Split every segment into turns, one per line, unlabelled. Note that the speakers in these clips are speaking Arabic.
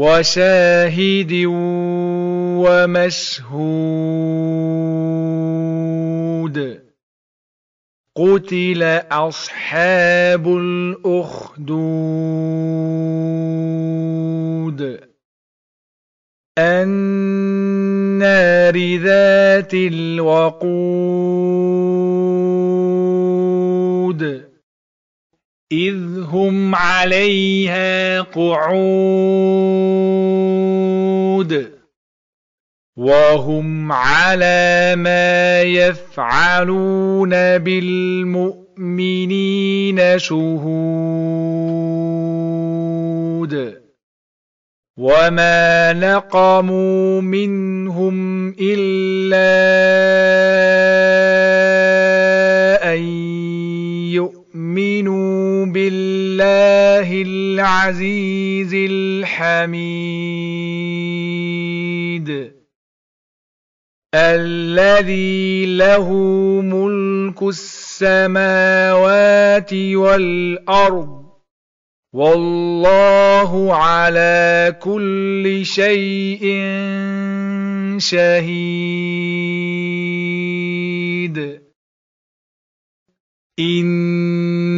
وشاهد ومشهود. قتل أصحاب الأخدود. النار ذات الوقود. إذ هم عليها قعود وهم على ما يفعلون بالمؤمنين شهود وما نقموا منهم إلا أن يؤمنوا العزيز الحميد. الذي له ملك السماوات والأرض. والله على كل شيء شهيد.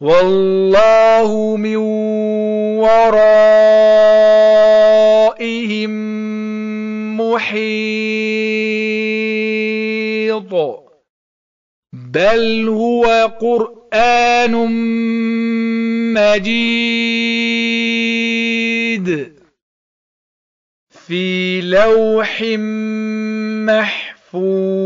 والله من ورائهم محيط. بل هو قرآن مجيد في لوح محفوظ.